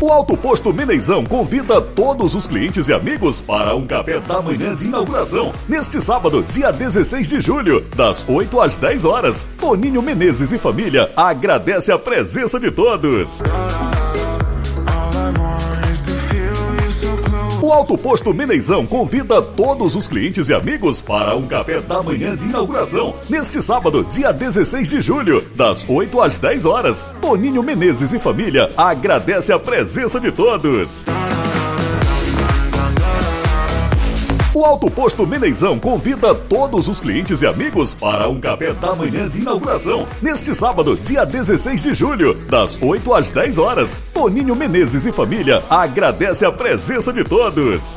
O Alto Posto Meneizão convida todos os clientes e amigos para um café da manhã de inauguração, neste sábado, dia 16 de julho, das 8 às 10 horas. Toninho Menezes e família agradece a presença de todos. O Alto Posto Meneizão convida todos os clientes e amigos para um café da manhã de inauguração, neste sábado, dia 16 de julho, das 8 às 10 horas. Toninho Menezes e família agradece a presença de todos. O Alto Posto Meneizão convida todos os clientes e amigos para um café da manhã de inauguração, neste sábado, dia 16 de julho, das 8 às 10 horas. Toninho Menezes e família agradece a presença de todos.